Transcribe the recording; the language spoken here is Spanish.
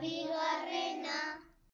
vida.